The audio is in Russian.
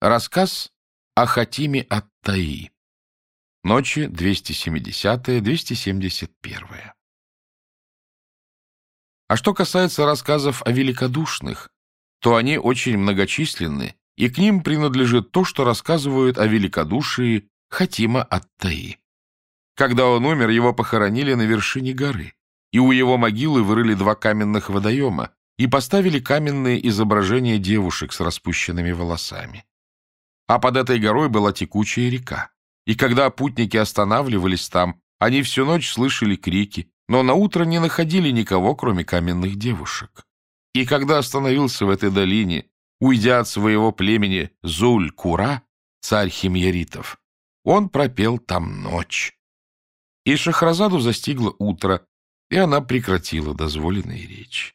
Рассказ о Хатиме Ат-Таи. Ночи 270-271. А что касается рассказов о великодушных, то они очень многочисленны, и к ним принадлежит то, что рассказывают о великодушии Хатима Ат-Таи. Когда он умер, его похоронили на вершине горы, и у его могилы вырыли два каменных водоема и поставили каменные изображения девушек с распущенными волосами. А под этой горой была текучая река. И когда путники останавливались там, они всю ночь слышали крики, но на утро не находили никого, кроме каменных девушек. И когда остановился в этой долине, уйдя от своего племени Зуль-Кура, царь химьяритов, он пропел там ночь. И Шахразаду застигло утро, и она прекратила дозволенные речи.